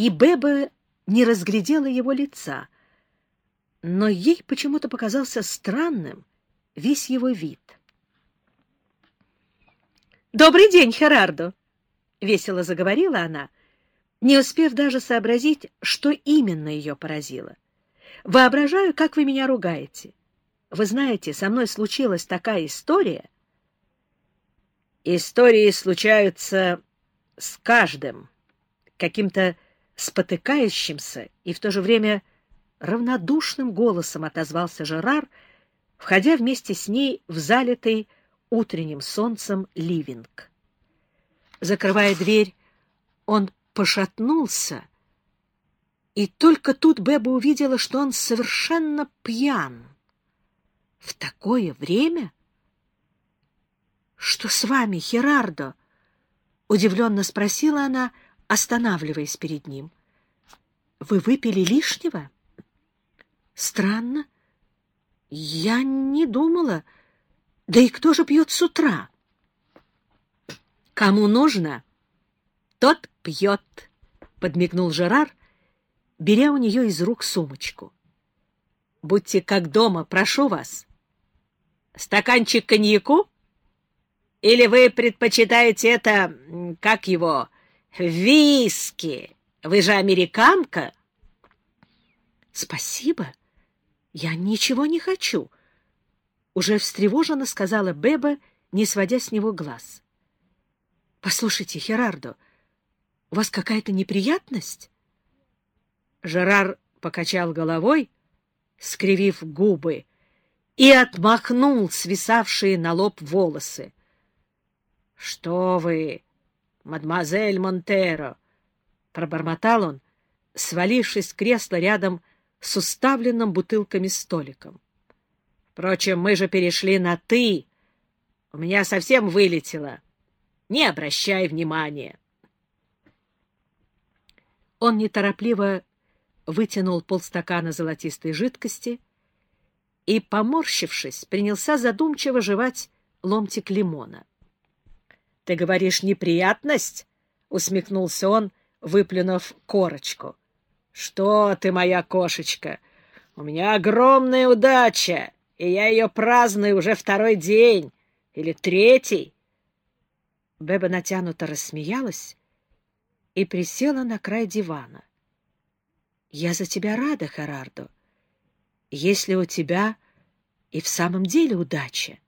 и Беба не разглядела его лица, но ей почему-то показался странным весь его вид. «Добрый день, Херардо!» — весело заговорила она, не успев даже сообразить, что именно ее поразило. «Воображаю, как вы меня ругаете. Вы знаете, со мной случилась такая история». «Истории случаются с каждым, каким-то спотыкающимся и в то же время равнодушным голосом отозвался Жерар, входя вместе с ней в залитый утренним солнцем ливинг. Закрывая дверь, он пошатнулся, и только тут Беба увидела, что он совершенно пьян. В такое время? — Что с вами, Херардо? — удивленно спросила она, останавливаясь перед ним. — Вы выпили лишнего? — Странно. Я не думала. Да и кто же пьет с утра? — Кому нужно, тот пьет, — подмигнул Жерар, беря у нее из рук сумочку. — Будьте как дома, прошу вас. Стаканчик коньяку? Или вы предпочитаете это, как его, виски? Вы же американка? — Спасибо. Я ничего не хочу. — уже встревоженно сказала Беба, не сводя с него глаз. — Послушайте, Херардо, у вас какая-то неприятность? Жерар покачал головой, скривив губы, и отмахнул свисавшие на лоб волосы. — Что вы, мадемуазель Монтеро! — пробормотал он, свалившись с кресла рядом с уставленным бутылками столиком. Впрочем, мы же перешли на «ты». У меня совсем вылетело. Не обращай внимания. Он неторопливо вытянул полстакана золотистой жидкости и, поморщившись, принялся задумчиво жевать ломтик лимона. — Ты говоришь, неприятность? — усмехнулся он, выплюнув корочку. — Что ты, моя кошечка? У меня огромная удача и я ее праздную уже второй день или третий. Беба натянуто рассмеялась и присела на край дивана. — Я за тебя рада, Харардо, если у тебя и в самом деле удача.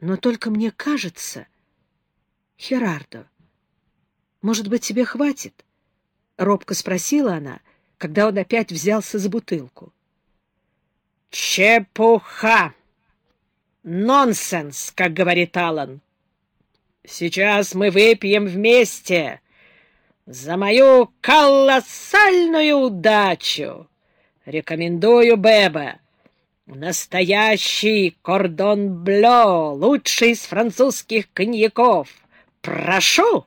Но только мне кажется... Херардо, может быть, тебе хватит? — робко спросила она, когда он опять взялся за бутылку. Чепуха! Нонсенс, как говорит Аллан. Сейчас мы выпьем вместе за мою колоссальную удачу. Рекомендую Беба. Настоящий кордон блё, лучший из французских коньяков. Прошу!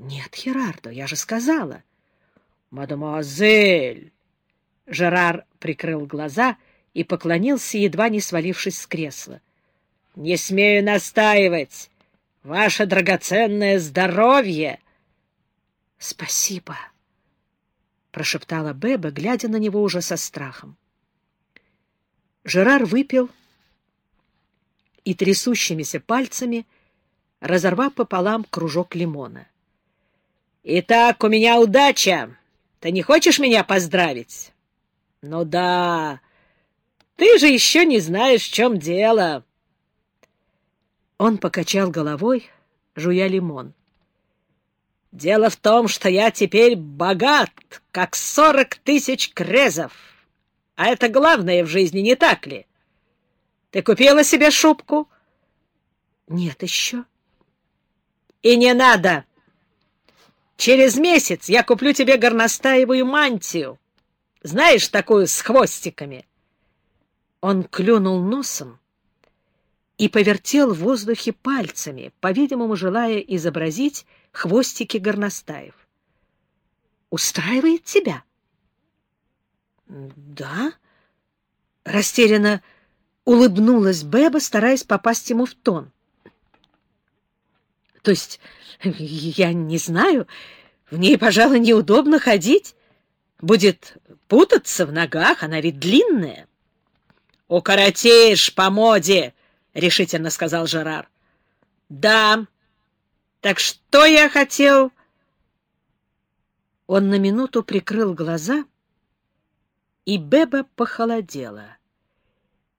Нет, Херардо, я же сказала. Мадемуазель, Жерар прикрыл глаза и поклонился, едва не свалившись с кресла. — Не смею настаивать. Ваше драгоценное здоровье! — Спасибо, — прошептала Беба, глядя на него уже со страхом. Жерар выпил и трясущимися пальцами разорвав пополам кружок лимона. — Итак, у меня удача. Ты не хочешь меня поздравить? Ну да, ты же еще не знаешь, в чем дело. Он покачал головой, жуя лимон. Дело в том, что я теперь богат, как сорок тысяч крезов. А это главное в жизни, не так ли? Ты купила себе шубку? Нет еще. И не надо. Через месяц я куплю тебе горностаевую мантию. Знаешь, такую с хвостиками? Он клюнул носом и повертел в воздухе пальцами, по-видимому, желая изобразить хвостики горностаев. «Устраивает тебя?» «Да?» — растерянно улыбнулась Беба, стараясь попасть ему в тон. «То есть, я не знаю, В ней, пожалуй, неудобно ходить. Будет путаться в ногах, она ведь длинная. — Укоротишь по моде, — решительно сказал Жерар. — Да. Так что я хотел... Он на минуту прикрыл глаза, и Беба похолодела.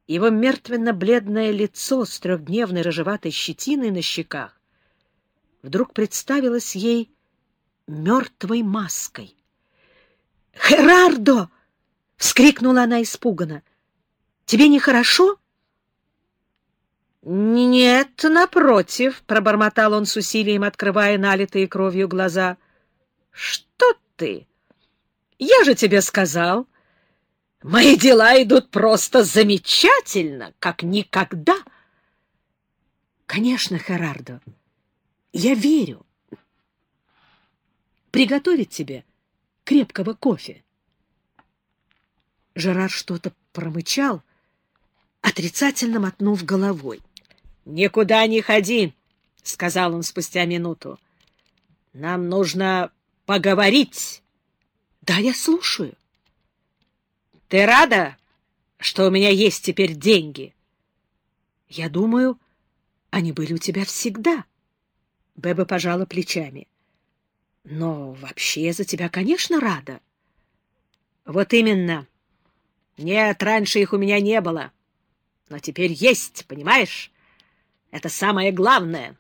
Его мертвенно-бледное лицо с трехдневной рыжеватой щетиной на щеках вдруг представилось ей мертвой маской. «Херардо!» — вскрикнула она испуганно. «Тебе нехорошо?» «Нет, напротив», — пробормотал он с усилием, открывая налитые кровью глаза. «Что ты? Я же тебе сказал, мои дела идут просто замечательно, как никогда». «Конечно, Херардо, я верю. Приготовить тебе крепкого кофе». Жерар что-то промычал, отрицательно мотнув головой. — Никуда не ходи, — сказал он спустя минуту. — Нам нужно поговорить. — Да, я слушаю. — Ты рада, что у меня есть теперь деньги? — Я думаю, они были у тебя всегда. Беба пожала плечами. — Но вообще я за тебя, конечно, рада. — Вот именно. Нет, раньше их у меня не было. Но теперь есть, понимаешь? Это самое главное.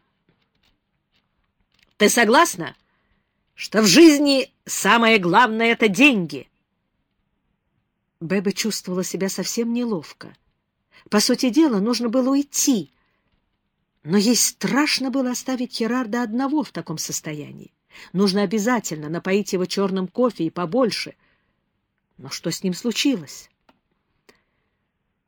Ты согласна, что в жизни самое главное — это деньги? Беба чувствовала себя совсем неловко. По сути дела, нужно было уйти. Но ей страшно было оставить Херарда одного в таком состоянии. Нужно обязательно напоить его черным кофе и побольше. Но что с ним случилось?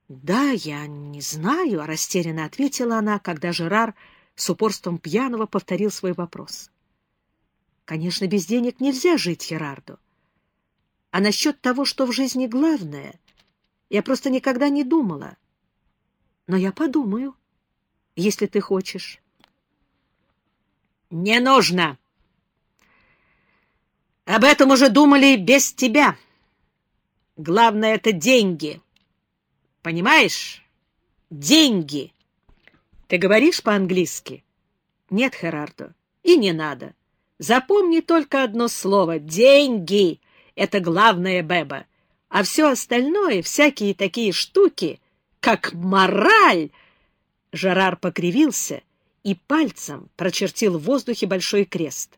«Да, я не знаю», — растерянно ответила она, когда Жерар с упорством пьяного повторил свой вопрос. «Конечно, без денег нельзя жить, Херарду. А насчет того, что в жизни главное, я просто никогда не думала. Но я подумаю, если ты хочешь». «Не нужно!» «Об этом уже думали без тебя. Главное — это деньги». Понимаешь? Деньги. Ты говоришь по-английски? Нет, Херардо, и не надо. Запомни только одно слово — деньги. Это главное, Беба. А все остальное, всякие такие штуки, как мораль... Жерар покривился и пальцем прочертил в воздухе большой крест.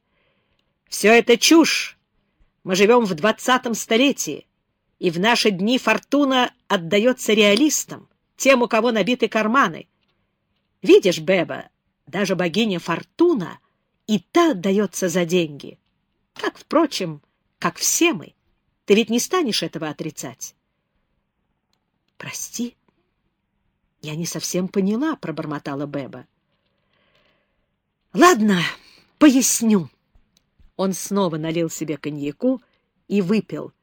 Все это чушь. Мы живем в двадцатом столетии и в наши дни фортуна отдается реалистам, тем, у кого набиты карманы. Видишь, Беба, даже богиня Фортуна и та отдается за деньги. Как, впрочем, как все мы. Ты ведь не станешь этого отрицать. — Прости, я не совсем поняла, — пробормотала Беба. — Ладно, поясню. Он снова налил себе коньяку и выпил —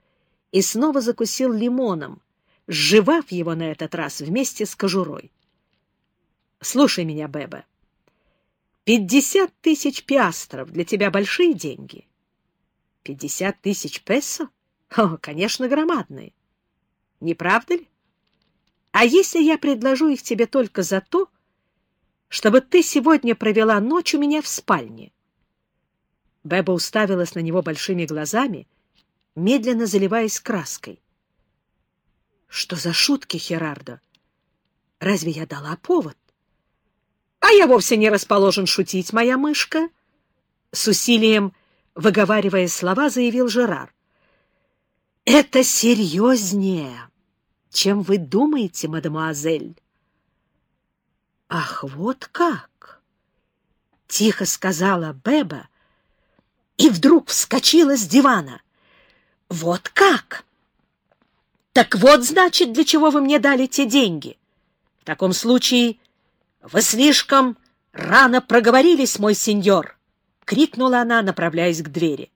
и снова закусил лимоном, сживав его на этот раз вместе с кожурой. «Слушай меня, Беба. Пятьдесят тысяч пиастров для тебя большие деньги? Пятьдесят тысяч песо? О, конечно, громадные. Не правда ли? А если я предложу их тебе только за то, чтобы ты сегодня провела ночь у меня в спальне?» Беба уставилась на него большими глазами, медленно заливаясь краской. — Что за шутки, Херардо? Разве я дала повод? — А я вовсе не расположен шутить, моя мышка. С усилием, выговаривая слова, заявил Жерар. — Это серьезнее, чем вы думаете, мадемуазель. — Ах, вот как! — тихо сказала Беба и вдруг вскочила с дивана — вот как? Так вот, значит, для чего вы мне дали те деньги. В таком случае вы слишком рано проговорились, мой сеньор, — крикнула она, направляясь к двери.